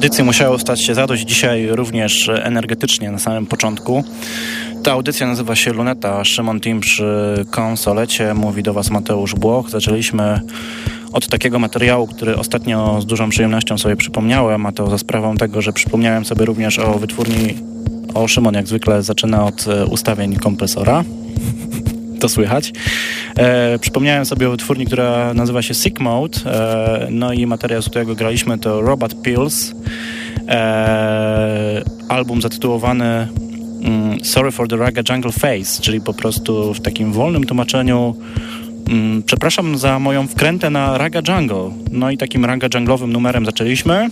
tradycji musiało stać się zadość dzisiaj również energetycznie na samym początku. Ta audycja nazywa się Luneta. Szymon Team przy konsolecie. Mówi do Was Mateusz Błoch. Zaczęliśmy od takiego materiału, który ostatnio z dużą przyjemnością sobie przypomniałem, a to za sprawą tego, że przypomniałem sobie również o wytwórni, o Szymon jak zwykle zaczyna od e, ustawień kompresora. to słychać. E, przypomniałem sobie o wytwórni, która nazywa się Sick Mode, e, no i materiał, z którego graliśmy to Robot Pills. E, album zatytułowany mm, Sorry for the Raga Jungle Face, czyli po prostu w takim wolnym tłumaczeniu mm, przepraszam za moją wkrętę na Raga Jungle. No i takim Raga Jungle'owym numerem zaczęliśmy.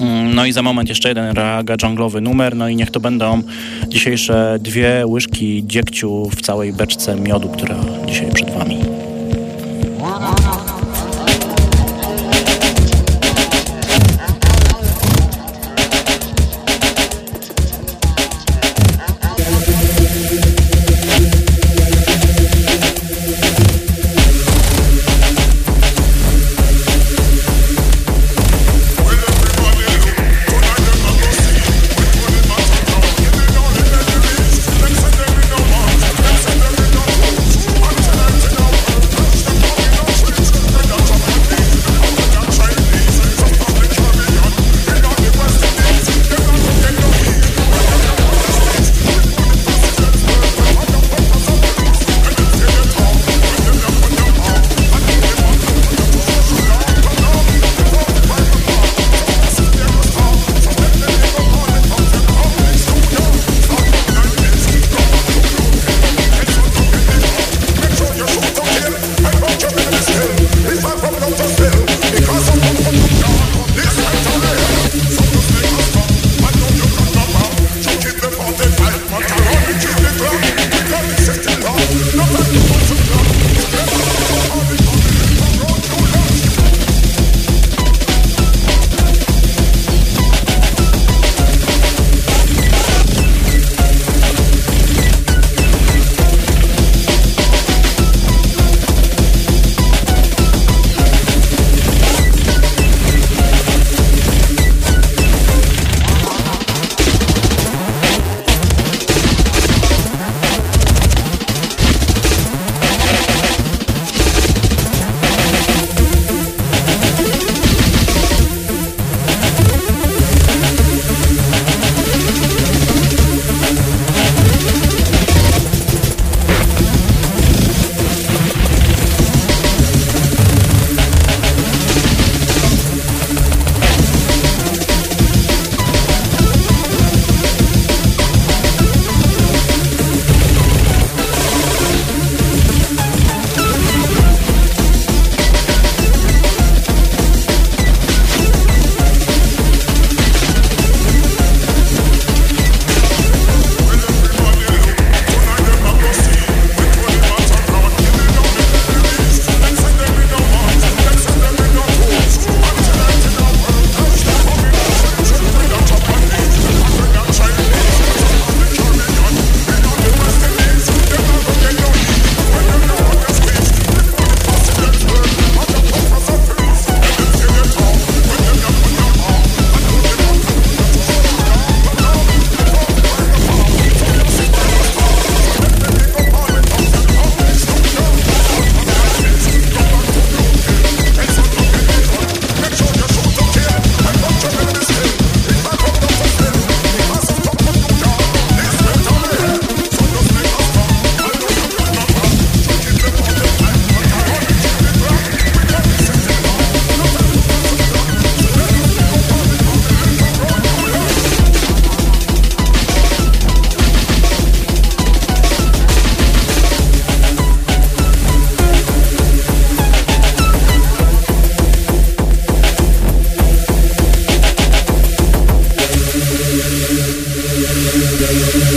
Mm, no i za moment jeszcze jeden Raga Jungle'owy numer, no i niech to będą dzisiejsze dwie łyżki dziegciu w całej beczce miodu, która dzisiaj przed Wami. Yeah, yeah, yeah.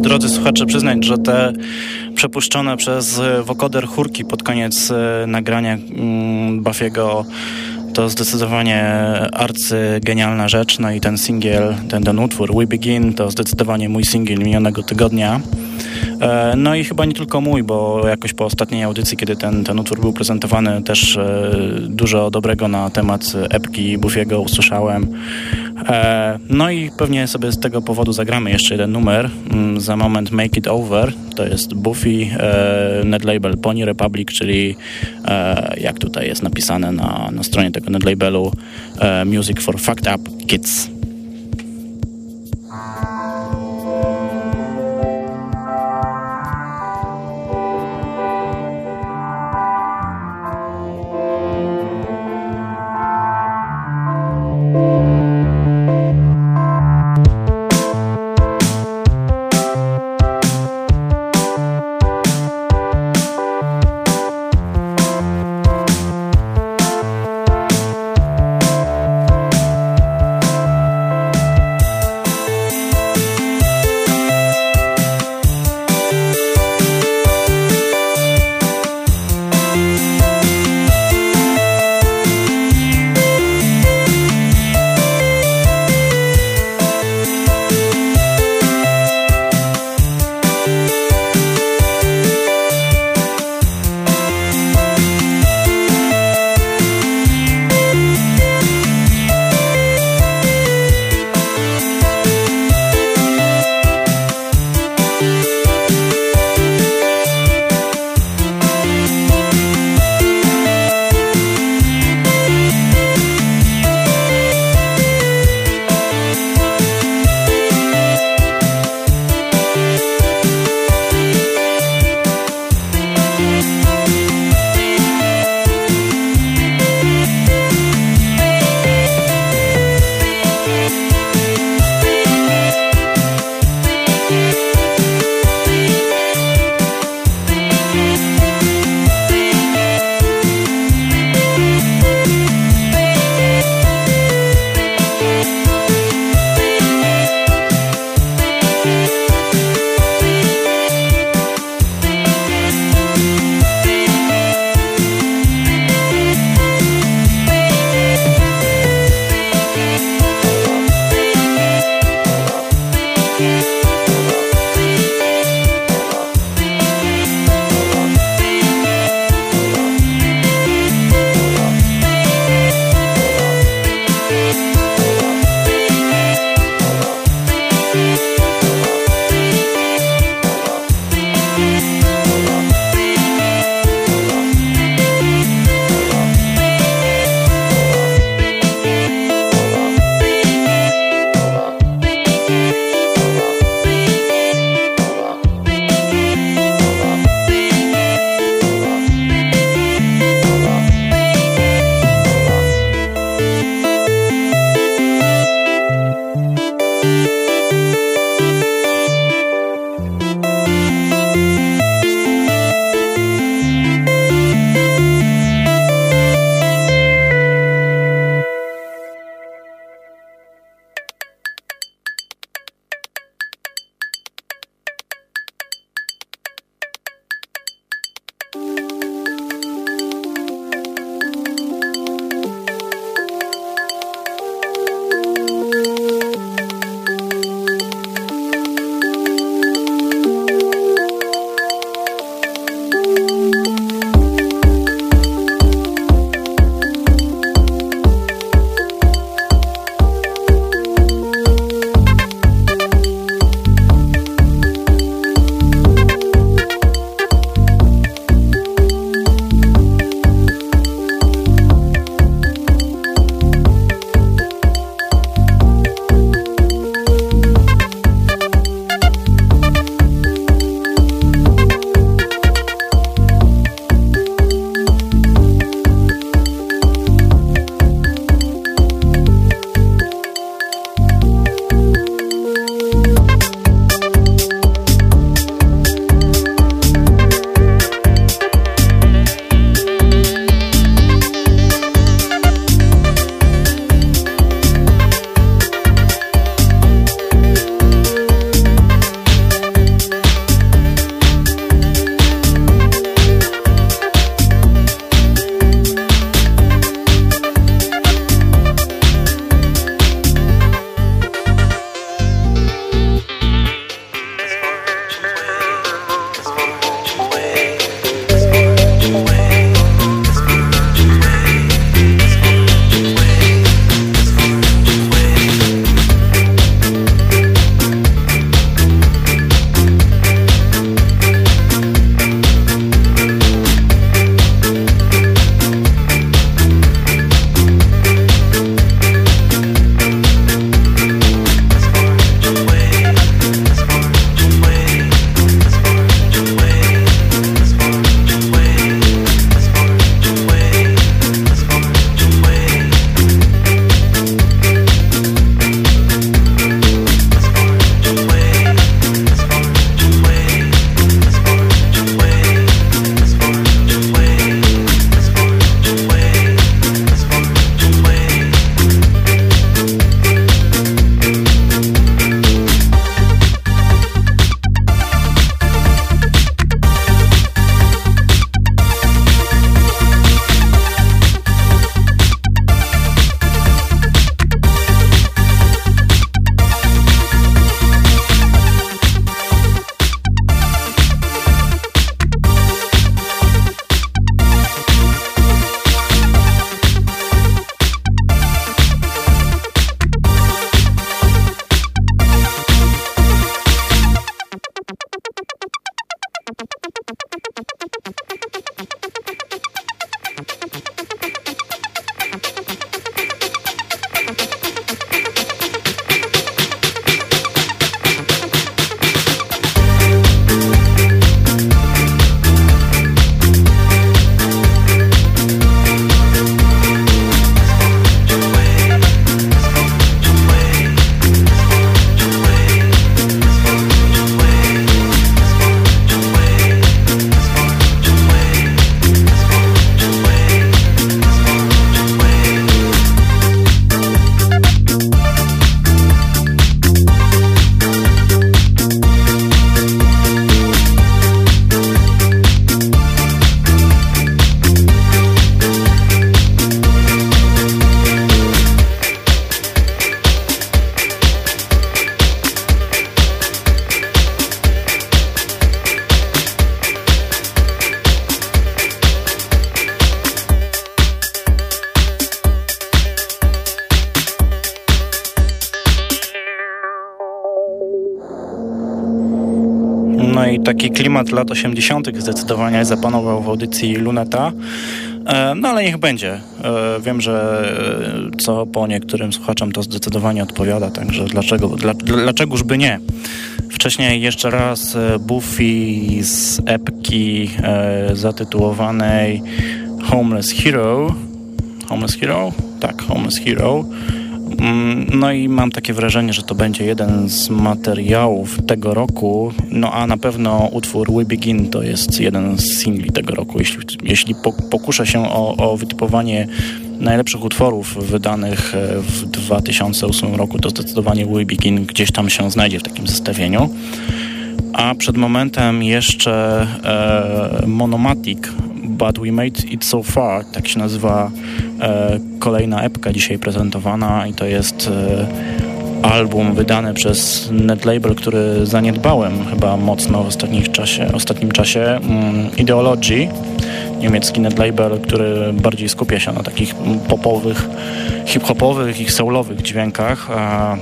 Drodzy słuchacze, przyznać, że te przepuszczone przez wokoder chórki pod koniec nagrania mm, Buffiego to zdecydowanie arcygenialna rzecz, no i ten singiel, ten, ten utwór We Begin to zdecydowanie mój singiel minionego tygodnia. E, no i chyba nie tylko mój, bo jakoś po ostatniej audycji, kiedy ten, ten utwór był prezentowany, też e, dużo dobrego na temat epki Buffiego usłyszałem. E, no i pewnie sobie z tego powodu zagramy jeszcze jeden numer. Mm, za moment Make It Over. To jest Buffy, netlabel Pony Republic, czyli jak tutaj jest napisane na, na stronie tego netlabelu Music for Fucked Up Kids. Klimat lat 80. zdecydowanie zapanował w audycji Luneta. E, no ale niech będzie. E, wiem, że e, co po niektórym słuchaczom to zdecydowanie odpowiada, także dlaczego, dla, dlaczegoż by nie? Wcześniej jeszcze raz Buffy z epki zatytułowanej Homeless Hero. Homeless Hero? Tak, Homeless Hero. Mm, no i mam takie wrażenie, że to będzie jeden z materiałów tego roku, no a na pewno utwór We Begin to jest jeden z singli tego roku. Jeśli, jeśli pokuszę się o, o wytypowanie najlepszych utworów wydanych e, w 2008 roku, to zdecydowanie We Begin gdzieś tam się znajdzie w takim zestawieniu. A przed momentem jeszcze e, Monomatic But We Made It So Far, tak się nazywa e, kolejna epka dzisiaj prezentowana i to jest e, album wydany przez netlabel, który zaniedbałem chyba mocno w ostatnim czasie, ostatnim czasie mm, Ideology, niemiecki netlabel, który bardziej skupia się na takich popowych, hip-hopowych i soulowych dźwiękach. A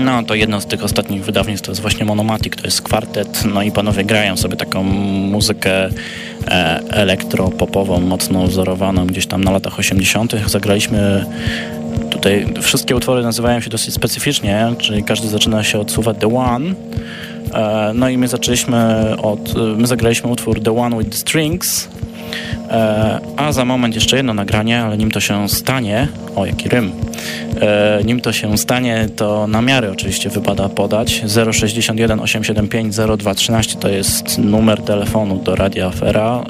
no, to jedno z tych ostatnich wydawnictw to jest właśnie Monomatic, to jest kwartet, no i panowie grają sobie taką muzykę e, elektropopową, mocno wzorowaną gdzieś tam na latach 80. Zagraliśmy tutaj, wszystkie utwory nazywają się dosyć specyficznie, czyli każdy zaczyna się od słowa The One, no i my zaczęliśmy od, my zagraliśmy utwór The One with Strings, E, a za moment jeszcze jedno nagranie, ale nim to się stanie, o jaki rym, e, nim to się stanie, to namiary oczywiście wypada podać. 061 875 0213 to jest numer telefonu do Radia Afera.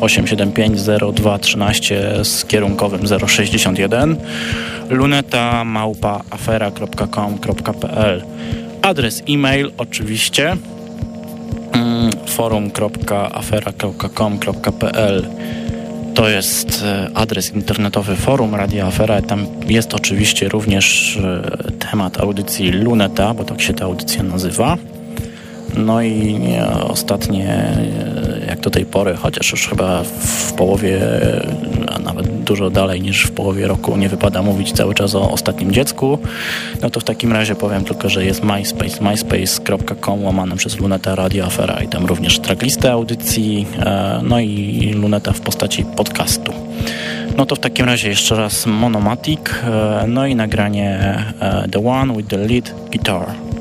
875 0213 z kierunkowym 061 luneta małpa afera.com.pl Adres e-mail oczywiście forum.afera.com.pl to jest e, adres internetowy forum Radia Afera. Tam jest oczywiście również e, temat audycji Luneta, bo tak się ta audycja nazywa. No i ostatnie, jak do tej pory, chociaż już chyba w połowie, dużo dalej niż w połowie roku nie wypada mówić cały czas o ostatnim dziecku, no to w takim razie powiem tylko, że jest MySpace, myspace.com łamane przez Luneta Radio Afera i tam również tracklistę audycji, e, no i Luneta w postaci podcastu. No to w takim razie jeszcze raz Monomatic, e, no i nagranie e, The One with the Lead Guitar.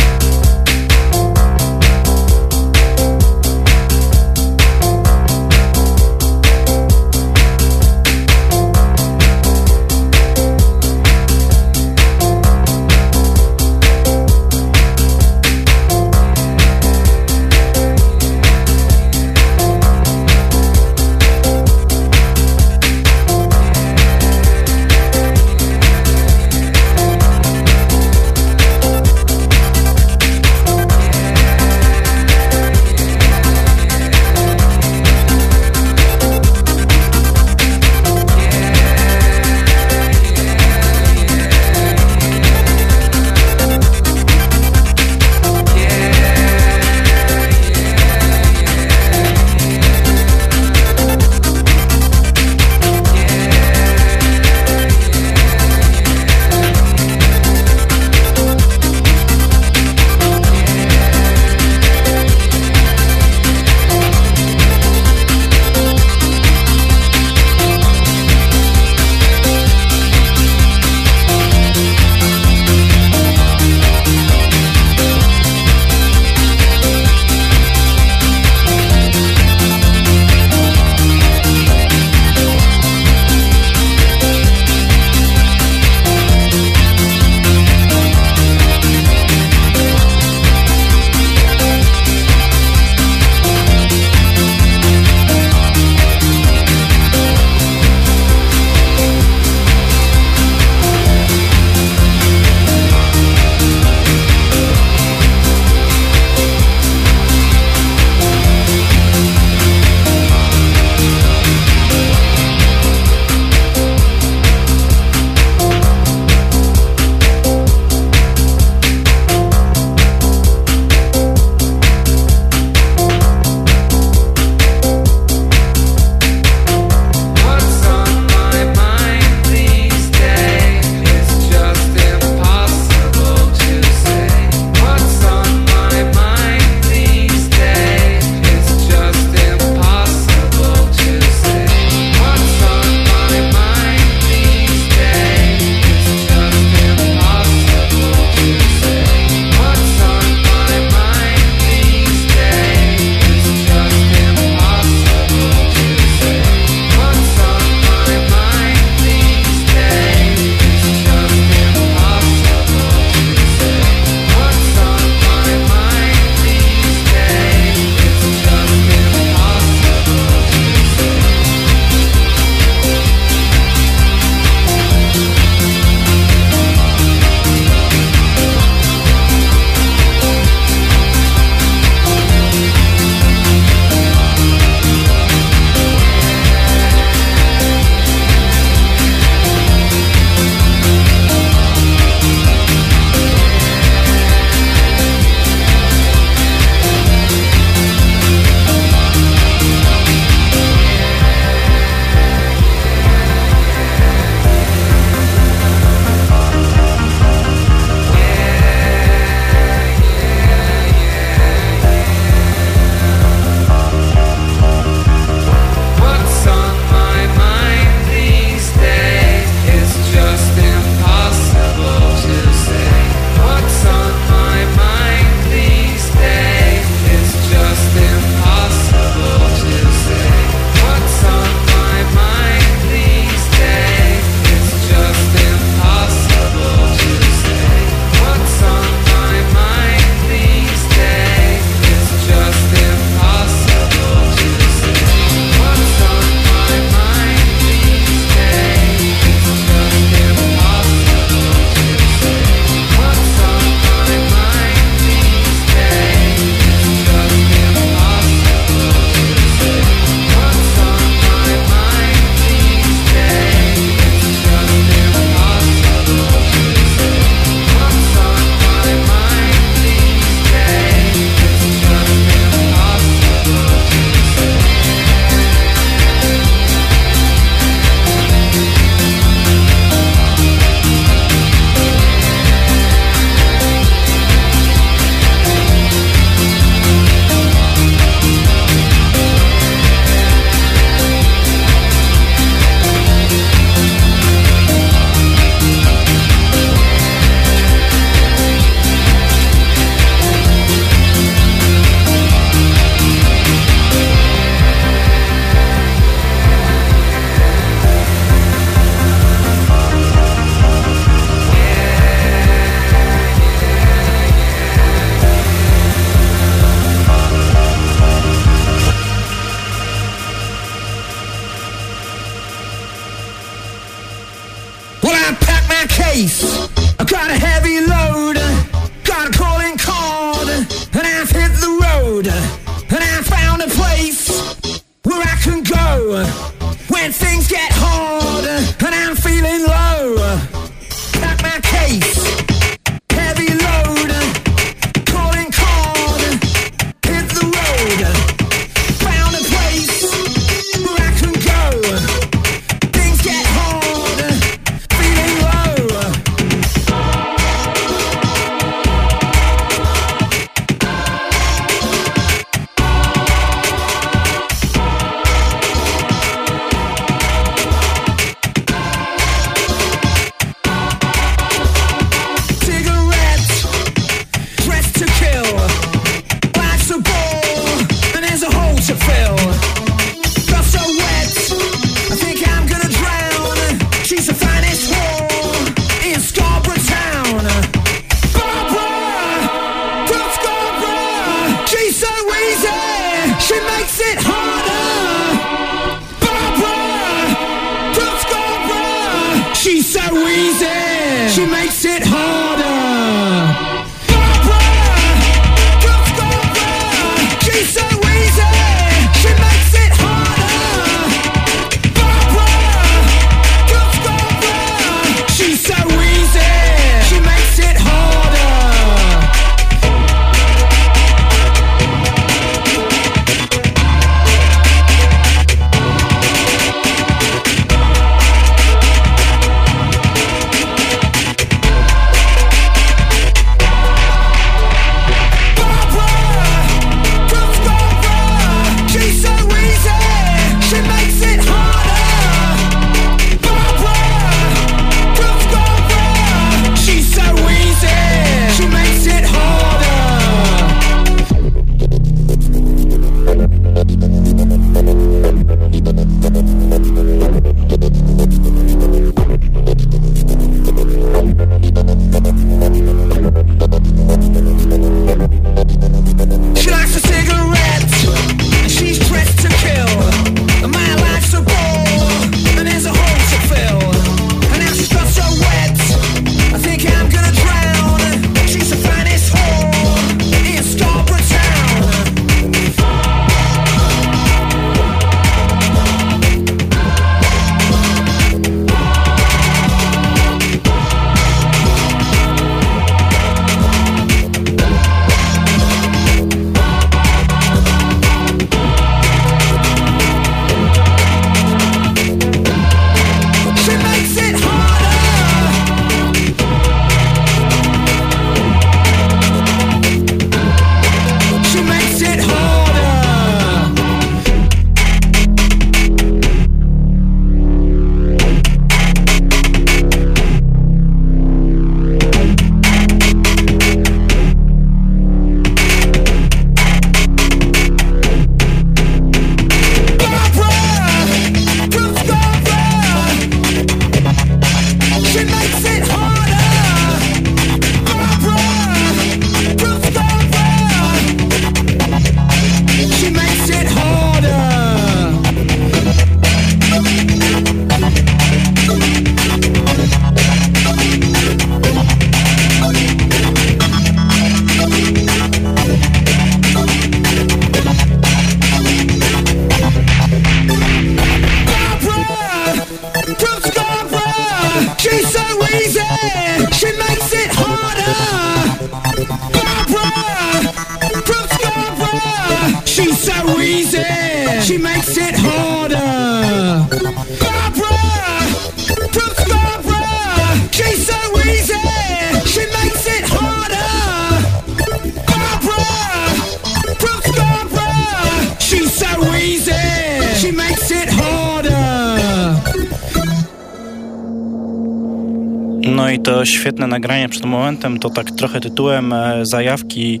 Świetne nagranie przed momentem, to tak trochę tytułem e, zajawki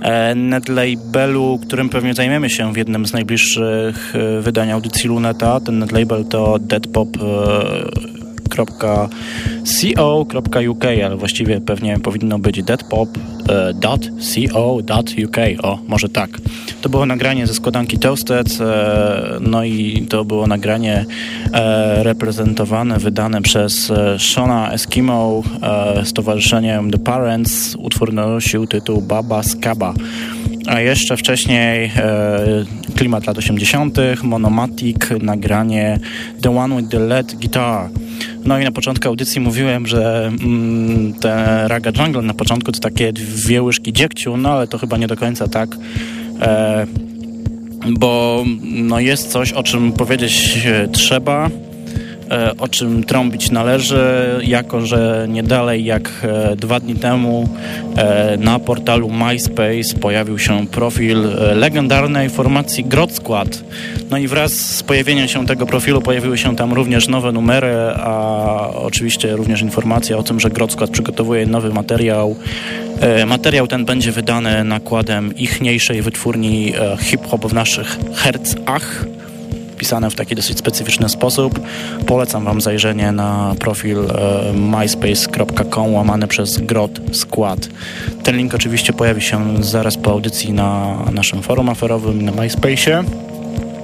e, netlabelu, którym pewnie zajmiemy się w jednym z najbliższych e, wydań audycji Luneta. Ten netlabel to deadpop.co.uk, ale właściwie pewnie powinno być deadpop.co.uk. O, może tak. To było nagranie ze składanki Toasted, no i to było nagranie E, reprezentowane, wydane przez e, Shona Eskimo e, stowarzyszeniem The Parents. Utwór nosił tytuł Baba Skaba. A jeszcze wcześniej e, klimat lat 80., Monomatic, nagranie The One with the LED Guitar. No i na początku audycji mówiłem, że mm, te Raga Jungle na początku to takie dwie łyżki dziegciu, no ale to chyba nie do końca tak. E, bo no jest coś, o czym powiedzieć trzeba E, o czym trąbić należy, jako że nie dalej jak e, dwa dni temu e, na portalu MySpace pojawił się profil legendarnej formacji Grot Squad. No i wraz z pojawieniem się tego profilu pojawiły się tam również nowe numery, a oczywiście również informacja o tym, że Grot Squad przygotowuje nowy materiał. Materiał ten będzie wydany nakładem ichniejszej wytwórni hip-hop w naszych hercach pisane w taki dosyć specyficzny sposób. Polecam Wam zajrzenie na profil e, myspace.com łamany przez Grot Skład. Ten link oczywiście pojawi się zaraz po audycji na naszym forum aferowym na MySpace'ie.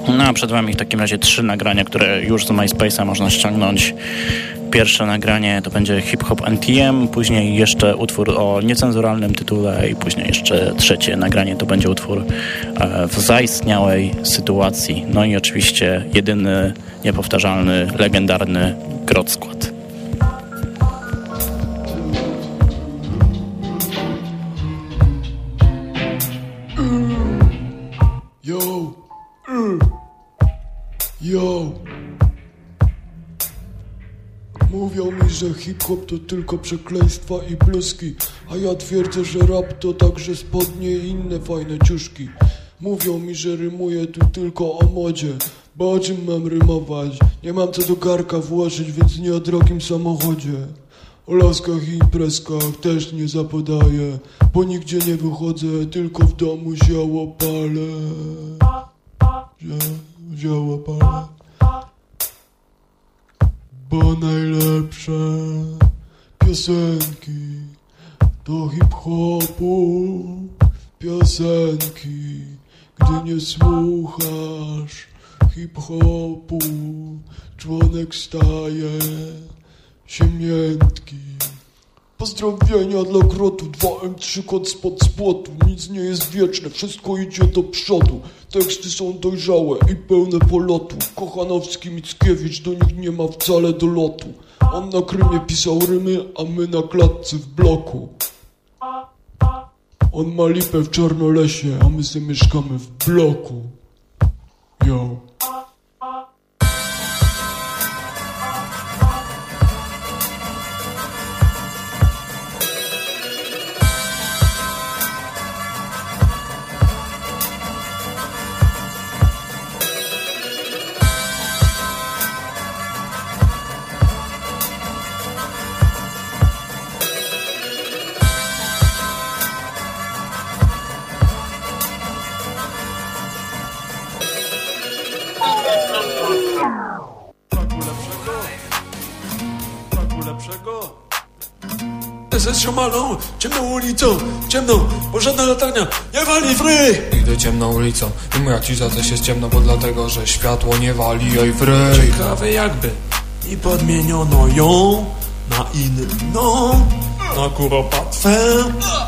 No a przed Wami w takim razie trzy nagrania, które już z MySpace'a można ściągnąć Pierwsze nagranie to będzie Hip Hop NTM, później jeszcze utwór o niecenzuralnym tytule i później jeszcze trzecie nagranie to będzie utwór e, w zaistniałej sytuacji. No i oczywiście jedyny, niepowtarzalny, legendarny Grot że hip-hop to tylko przekleństwa i pluski A ja twierdzę, że rap to także spodnie i inne fajne ciuszki. Mówią mi, że rymuję tu tylko o modzie Bo o czym mam rymować? Nie mam co do garka włożyć, więc nie o drogim samochodzie. O laskach i imprezkach też nie zapodaję Bo nigdzie nie wychodzę, tylko w domu zioło palę Zioło palę bo najlepsze piosenki do hip-hopu piosenki, gdy nie słuchasz hip-hopu, członek staje się. Pozdrowienia dla grotu 2M3 kod spod spłotu Nic nie jest wieczne, wszystko idzie do przodu. Teksty są dojrzałe i pełne polotu. Kochanowski, Mickiewicz, do nich nie ma wcale dolotu. On na Krymie pisał rymy, a my na klatce w bloku. On ma lipę w Czarnolesie, a my sobie mieszkamy w bloku. Yo ciemną ulicą, ciemną, bo żadna latarnia nie wali fry! Idę ciemną ulicą i moja cisza coś jest ciemno, bo dlatego, że światło nie wali jej fry. Ciekawe jakby i podmieniono ją na inną, na kuropatwę,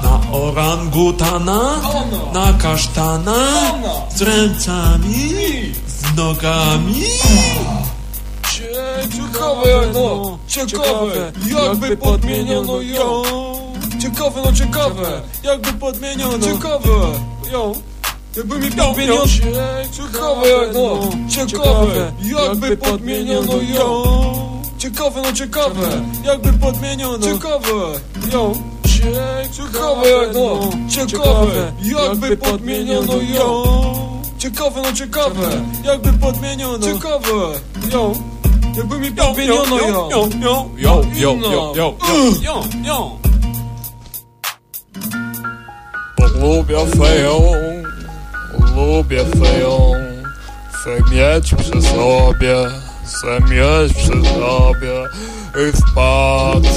na orangutana, na kasztana, z ręcami, z nogami. Ciekawe, no, ciekawe, jakby podmieniono ją. Ciekawe, no ciekawe, jakby podmieniono. Ciekawe, ją. Jakby mi podmieniono. Ciekawe, no, ciekawe, jakby podmieniono ją. Ciekawe, no ciekawe, jakby podmieniono. Ciekawe, ją. Ciekawe, no, ciekawe, jakby podmieniono ją. Ciekawe, no ciekawe, jakby podmieniono. Ciekawe, ją. Jakby mi podmieniono ją. Ją, ją, ją, ją, ją, ją, ją, ją. Lubię feją, lubię feją, chcę mieć przy sobie, chcę mieć przy sobie i spacerować,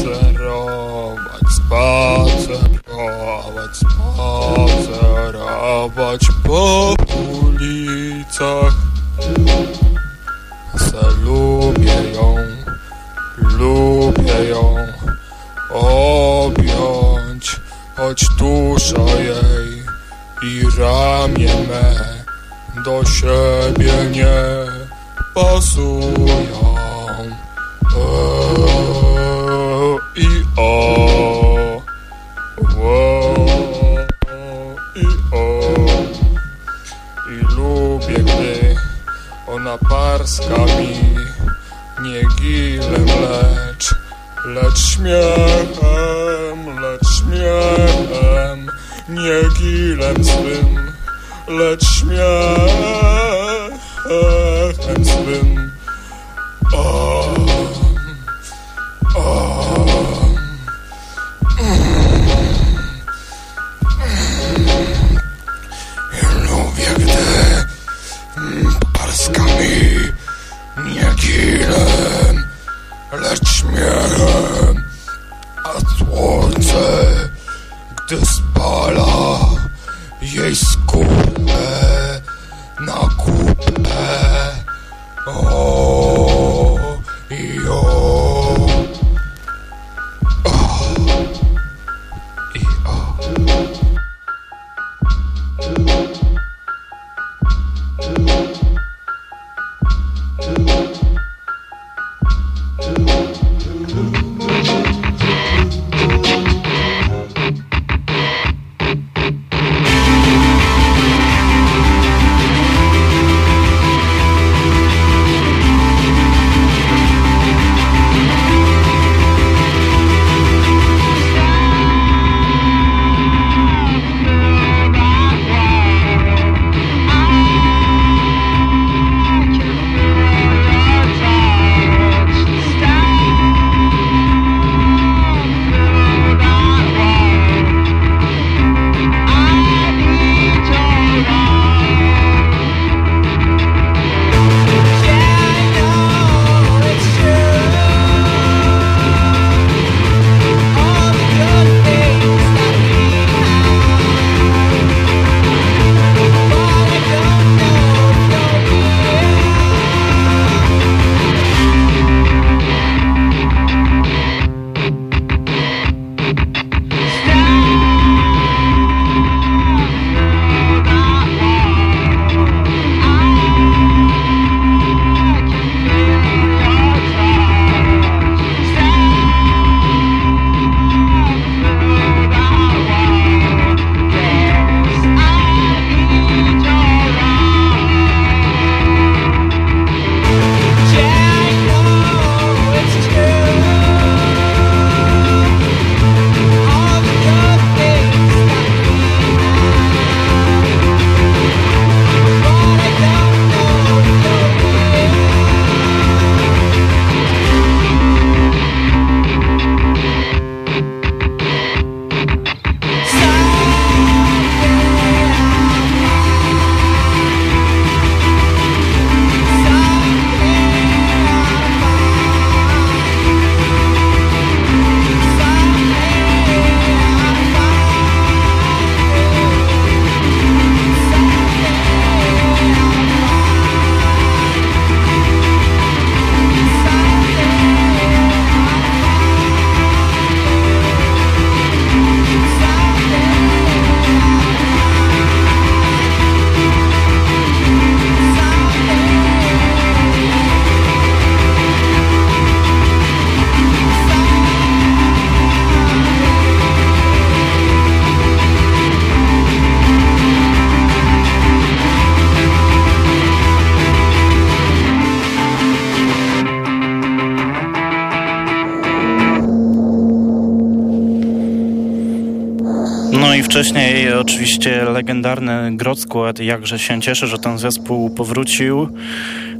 oczywiście legendarny Grot Squad, jakże się cieszę, że ten zespół powrócił.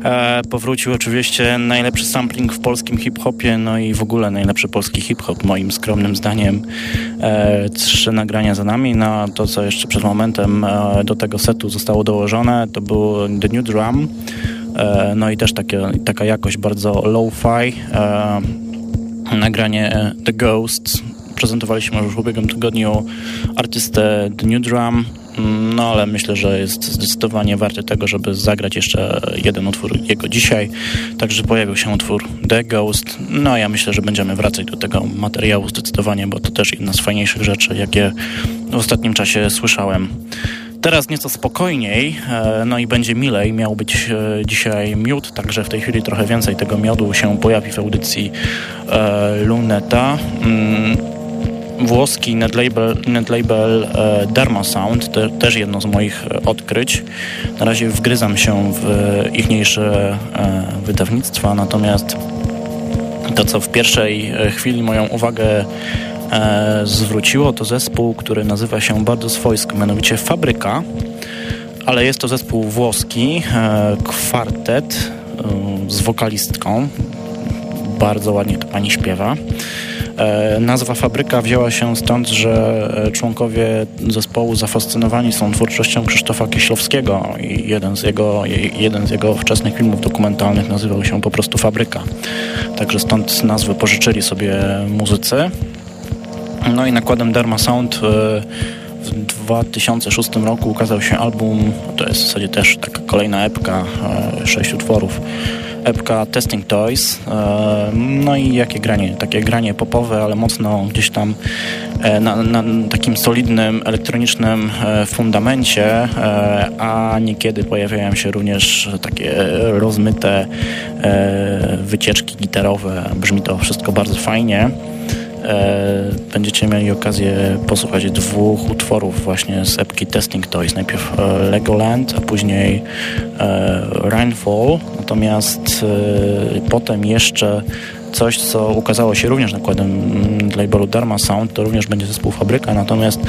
E, powrócił oczywiście najlepszy sampling w polskim hip-hopie, no i w ogóle najlepszy polski hip-hop moim skromnym zdaniem. E, trzy nagrania za nami, no to co jeszcze przed momentem e, do tego setu zostało dołożone, to był The New Drum. E, no i też takie, taka jakość bardzo low-fi. E, nagranie The Ghost. Prezentowaliśmy już w ubiegłym tygodniu artystę The New Drum, mm, no ale myślę, że jest zdecydowanie warty tego, żeby zagrać jeszcze jeden utwór jego dzisiaj. Także pojawił się utwór The Ghost. No ja myślę, że będziemy wracać do tego materiału zdecydowanie, bo to też jedna z fajniejszych rzeczy, jakie w ostatnim czasie słyszałem. Teraz nieco spokojniej, e, no i będzie milej. Miał być e, dzisiaj miód, także w tej chwili trochę więcej tego miodu się pojawi w audycji e, Luneta. Włoski netlabel, netlabel Dharma Sound, te, też jedno z moich odkryć. Na razie wgryzam się w ichniejsze wydawnictwa, natomiast to, co w pierwszej chwili moją uwagę e, zwróciło, to zespół, który nazywa się bardzo swojsko, mianowicie Fabryka, ale jest to zespół włoski, e, kwartet e, z wokalistką. Bardzo ładnie to pani śpiewa. E, nazwa Fabryka wzięła się stąd, że e, członkowie zespołu zafascynowani są twórczością Krzysztofa Kieślowskiego i jeden z jego, jeden z jego wczesnych filmów dokumentalnych nazywał się po prostu Fabryka. Także stąd nazwę pożyczyli sobie muzycy. No i nakładem Dharma Sound e, w 2006 roku ukazał się album, to jest w zasadzie też taka kolejna epka, sześć utworów, epka Testing Toys. E, no i jakie granie? Takie granie popowe, ale mocno gdzieś tam na, na takim solidnym elektronicznym fundamencie, a niekiedy pojawiają się również takie rozmyte wycieczki gitarowe. Brzmi to wszystko bardzo fajnie. E, będziecie mieli okazję posłuchać dwóch utworów właśnie z epki Testing Toys. Najpierw e, Legoland, a później e, Rainfall. Natomiast potem jeszcze coś, co ukazało się również nakładem mm, labelu Dharma Sound, to również będzie zespół Fabryka, natomiast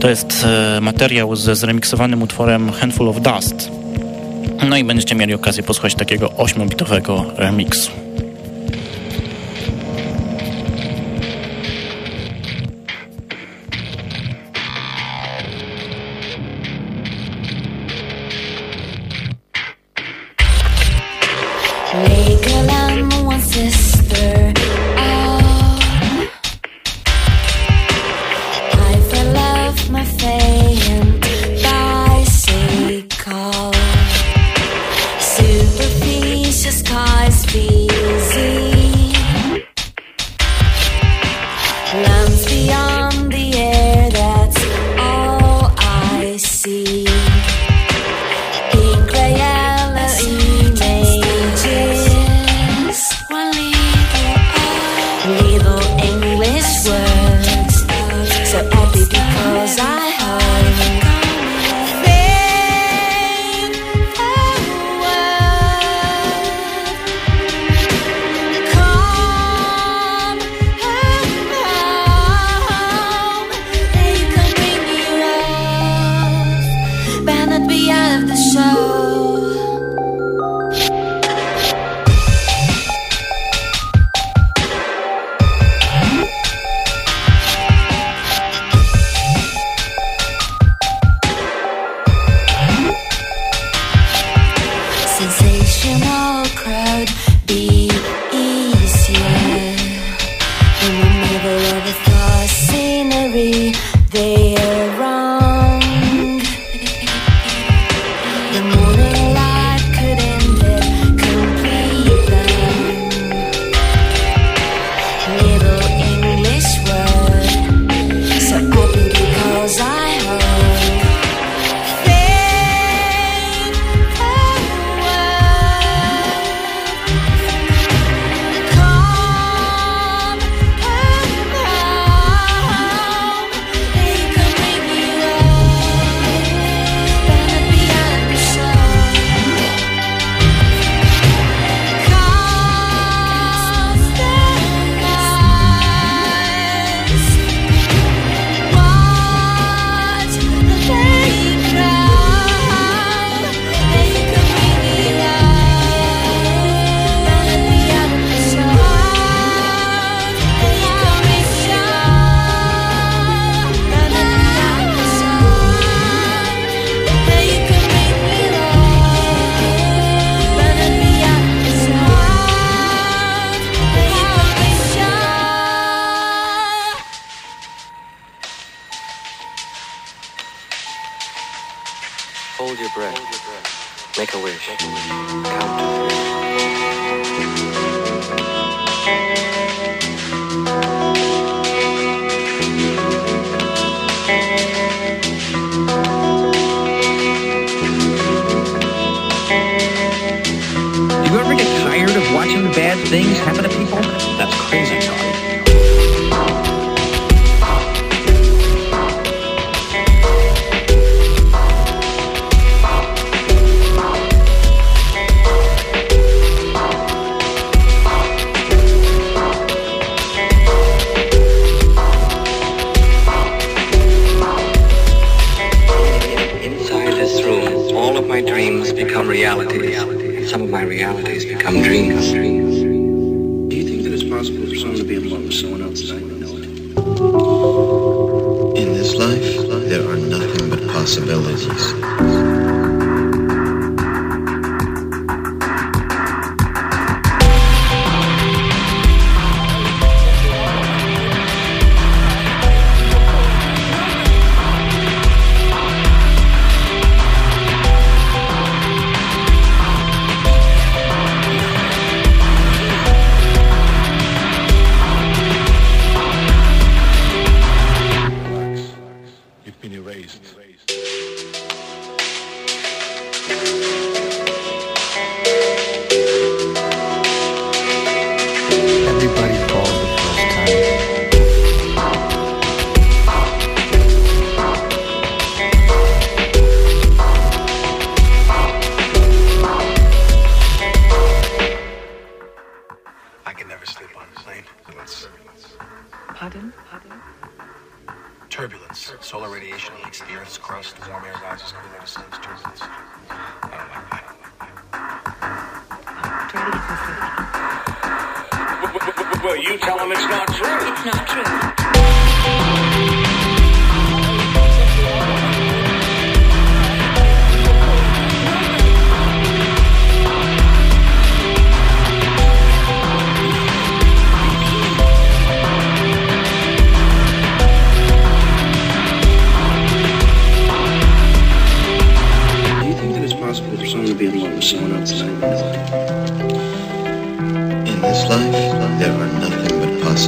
to jest materiał ze zremiksowanym utworem Handful of Dust. No i będziecie mieli okazję posłuchać takiego 8-bitowego remiksu.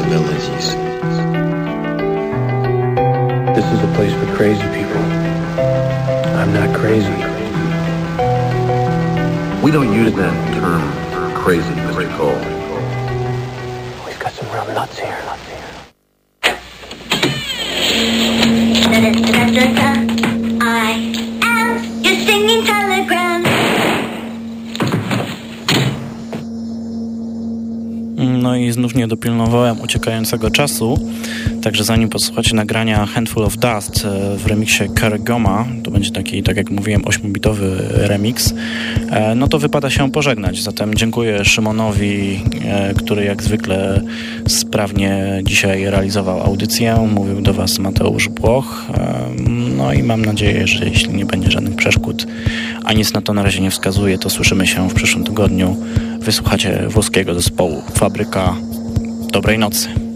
Possibilities. This is a place for crazy people. I'm not crazy. We don't use that term for crazy, Mr. Cole. No i znów nie dopilnowałem uciekającego czasu, także zanim posłuchacie nagrania Handful of Dust e, w remiksie Cargoma, to będzie taki, tak jak mówiłem, 8-bitowy remix, e, no to wypada się pożegnać. Zatem dziękuję Szymonowi, e, który jak zwykle sprawnie dzisiaj realizował audycję. Mówił do Was Mateusz Błoch. No i mam nadzieję, że jeśli nie będzie żadnych przeszkód, a nic na to na razie nie wskazuje, to słyszymy się w przyszłym tygodniu. Wysłuchacie włoskiego zespołu Fabryka. Dobrej nocy.